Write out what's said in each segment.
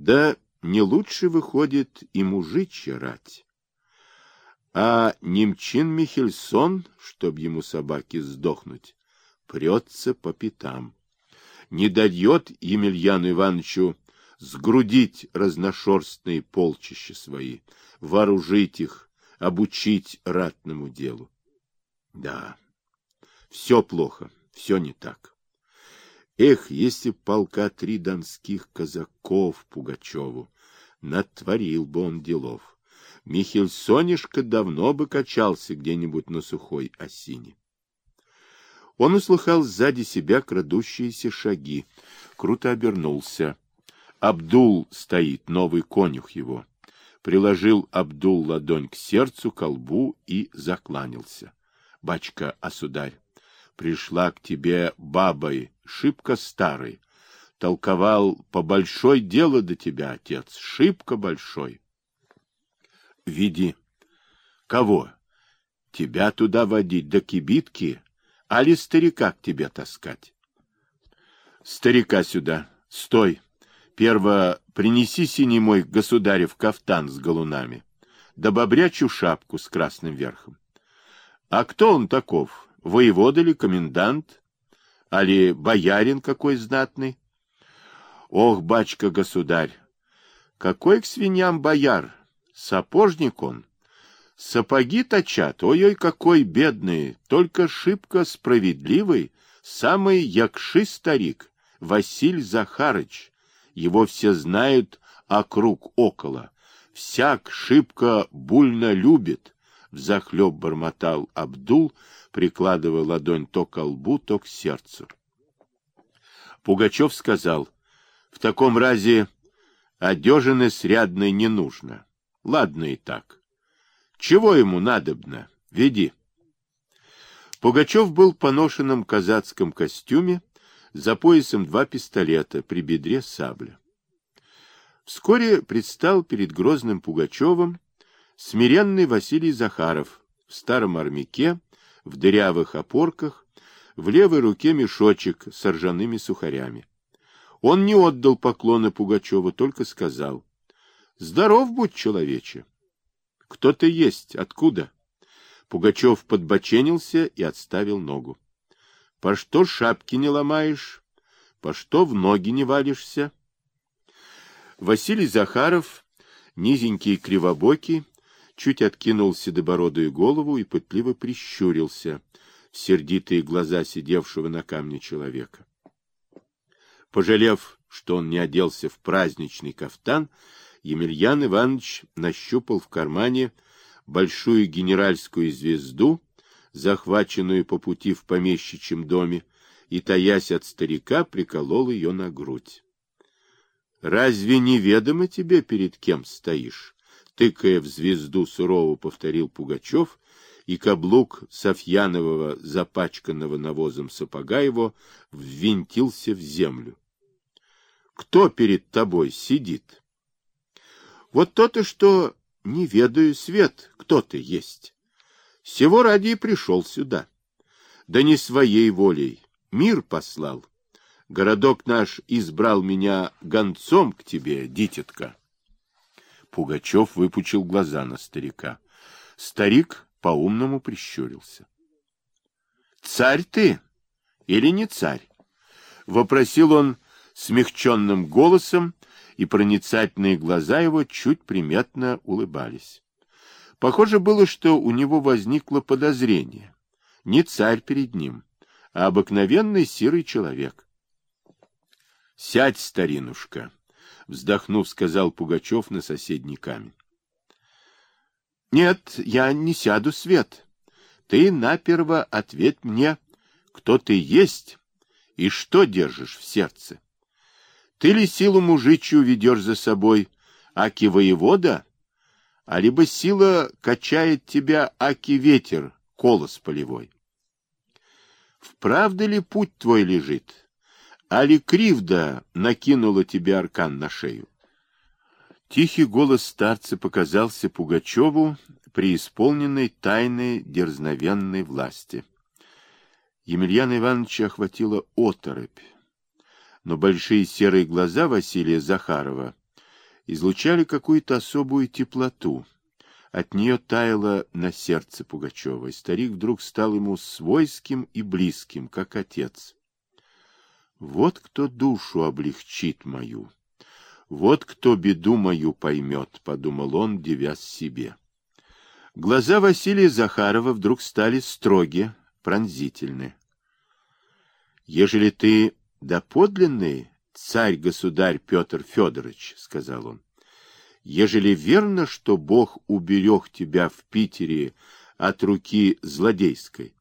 Да не лучше выходит и мужичья рать. А Немчин Михельсон, чтоб ему собаки сдохнуть, прется по пятам. Не дает Емельяну Ивановичу сгрудить разношерстные полчища свои, вооружить их, обучить ратному делу. Да, все плохо, все не так. Эх, если б полка три донских казаков Пугачеву, натворил бы он делов. Михельсонишка давно бы качался где-нибудь на сухой осине. Он услыхал сзади себя крадущиеся шаги, круто обернулся. Абдул стоит, новый конюх его. Приложил Абдул ладонь к сердцу, колбу и закланялся. — Бачка, осударь, пришла к тебе бабой, шибко старой. Толковал, по большой дело до тебя, отец, шибко большой. Види. Кого? Тебя туда водить, до кибитки, али старика к тебе таскать? Старика сюда. Стой. Перво принеси синий мой государев кафтан с галунами, да бобрячу шапку с красным верхом. А кто он таков? воевода ли, комендант, али боярин какой знатный? Ох, бачка-государь, какой к свиньям бояр, сапожник он. Сапоги точат, ой-ой, какой бедный, только шибко справедливый, самый якши старик, Василь Захарыч. Его все знают округ около. Всяк шибко больно любит, взахлеб бормотал Абдул, прикладывая ладонь то к лбу, то к сердцу. Пугачев сказал, в таком разе одежины срядной не нужно. Ладно и так. Чего ему надобно? Веди. Пугачев был в поношенном казацком костюме, за поясом два пистолета, при бедре сабля. Вскоре предстал перед грозным Пугачевым смиренный Василий Захаров в старом армяке в дырявых опорках, в левой руке мешочек с ржаными сухарями. Он не отдал поклона Пугачеву, только сказал, «Здоров будь, человече!» «Кто ты есть? Откуда?» Пугачев подбоченился и отставил ногу. «По что шапки не ломаешь? По что в ноги не валишься?» Василий Захаров, низенький и кривобокий, чуть откинул седобородую голову и пытливо прищурился в сердитые глаза сидевшего на камне человека. Пожалев, что он не оделся в праздничный кафтан, Емельян Иванович нащупал в кармане большую генеральскую звезду, захваченную по пути в помещичьем доме, и, таясь от старика, приколол ее на грудь. — Разве неведомо тебе, перед кем стоишь? Тыкая в звезду сурово повторил Пугачев, и каблук Софьянового, запачканного навозом сапога его, ввинтился в землю. Кто перед тобой сидит? Вот то-то, что не ведаю свет, кто ты есть. Всего ради и пришел сюда. Да не своей волей, мир послал. Городок наш избрал меня гонцом к тебе, дитятка. Пугачев выпучил глаза на старика. Старик по-умному прищурился. — Царь ты или не царь? — вопросил он смягченным голосом, и проницательные глаза его чуть приметно улыбались. Похоже было, что у него возникло подозрение. Не царь перед ним, а обыкновенный серый человек. — Сядь, старинушка, вздохнув, сказал Пугачев на соседний камень. Нет, я не сяду, Свет. Ты наперво ответь мне, кто ты есть и что держишь в сердце. Ты ли силу мужичью ведешь за собой, аки воевода, а либо сила качает тебя, аки ветер, колос полевой? Вправду ли путь твой лежит, Али кривда накинула тебе аркан на шею? Тихий голос старца показался Пугачеву при исполненной тайной дерзновенной власти. Емельяна Ивановича охватила оторопь, но большие серые глаза Василия Захарова излучали какую-то особую теплоту. От нее таяло на сердце Пугачева, и старик вдруг стал ему свойским и близким, как отец. Вот кто душу облегчит мою, вот кто беду мою поймет, — подумал он, девясь себе. Глаза Василия Захарова вдруг стали строги, пронзительны. Ежели ты доподлинный царь-государь Петр Федорович, — сказал он, — ежели верно, что Бог уберег тебя в Питере от руки злодейской,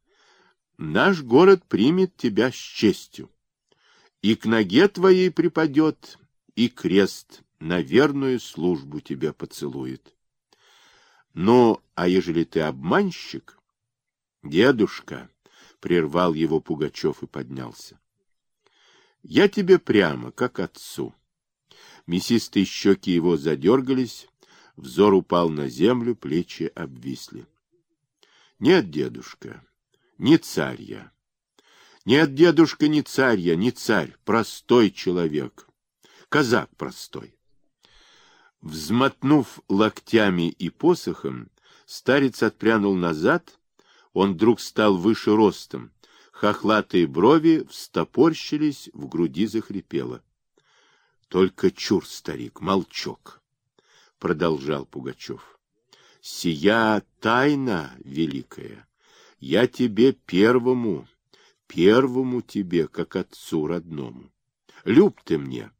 наш город примет тебя с честью и к ноге твоей припадет, и крест на верную службу тебе поцелует. Ну, а ежели ты обманщик, дедушка, — прервал его Пугачев и поднялся, — я тебе прямо, как отцу. Мясистые щеки его задергались, взор упал на землю, плечи обвисли. Нет, дедушка, не царь я. Нет, дедушка, не царь я, не царь, простой человек. Казак простой. Взмотнув локтями и посохом, старец отпрянул назад, он вдруг стал выше ростом, хохлатые брови встопорщились, в груди захрипело. Только чур, старик, молчок, — продолжал Пугачев. Сия тайна великая, я тебе первому, первому тебе, как отцу родному. Люб ты мне.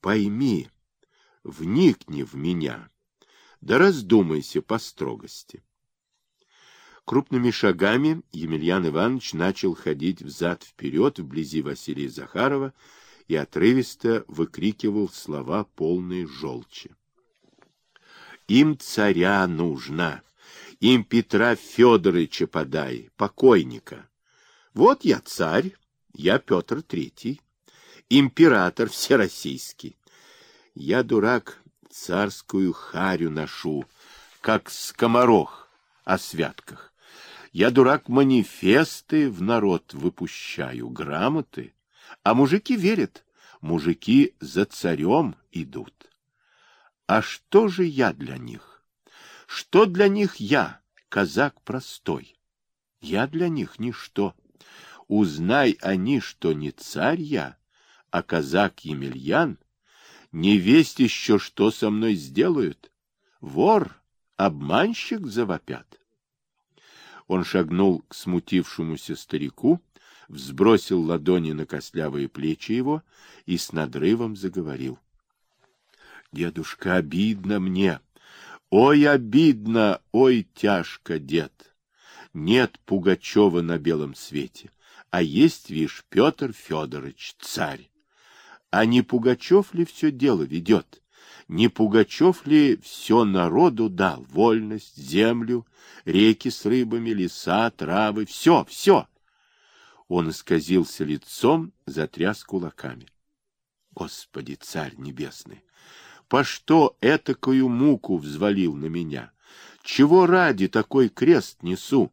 Пойми, вникни в меня, да раздумайся по строгости. Крупными шагами Емельян Иванович начал ходить взад-вперед вблизи Василия Захарова и отрывисто выкрикивал слова полные желчи. Им царя нужно, им Петра Федоровича подай, покойника. Вот я царь, я Петр Третий, император всероссийский. Я, дурак, царскую харю ношу, как скоморох о святках. Я, дурак, манифесты в народ выпущаю, грамоты. А мужики верят, мужики за царем идут. А что же я для них? Что для них я, казак простой? Я для них ничто. Узнай они, что не царь я, а казак Емельян, не весть еще, что со мной сделают. Вор, обманщик завопят. Он шагнул к смутившемуся старику, взбросил ладони на костлявые плечи его и с надрывом заговорил. — Дедушка, обидно мне. Ой, обидно, ой, тяжко, дед. Нет Пугачева на белом свете а есть, вишь, Петр Федорович, царь. А не Пугачев ли все дело ведет? Не Пугачев ли все народу дал? Вольность, землю, реки с рыбами, леса, травы, все, все. Он исказился лицом, затряс кулаками. Господи, царь небесный, по что этакую муку взвалил на меня? Чего ради такой крест несу?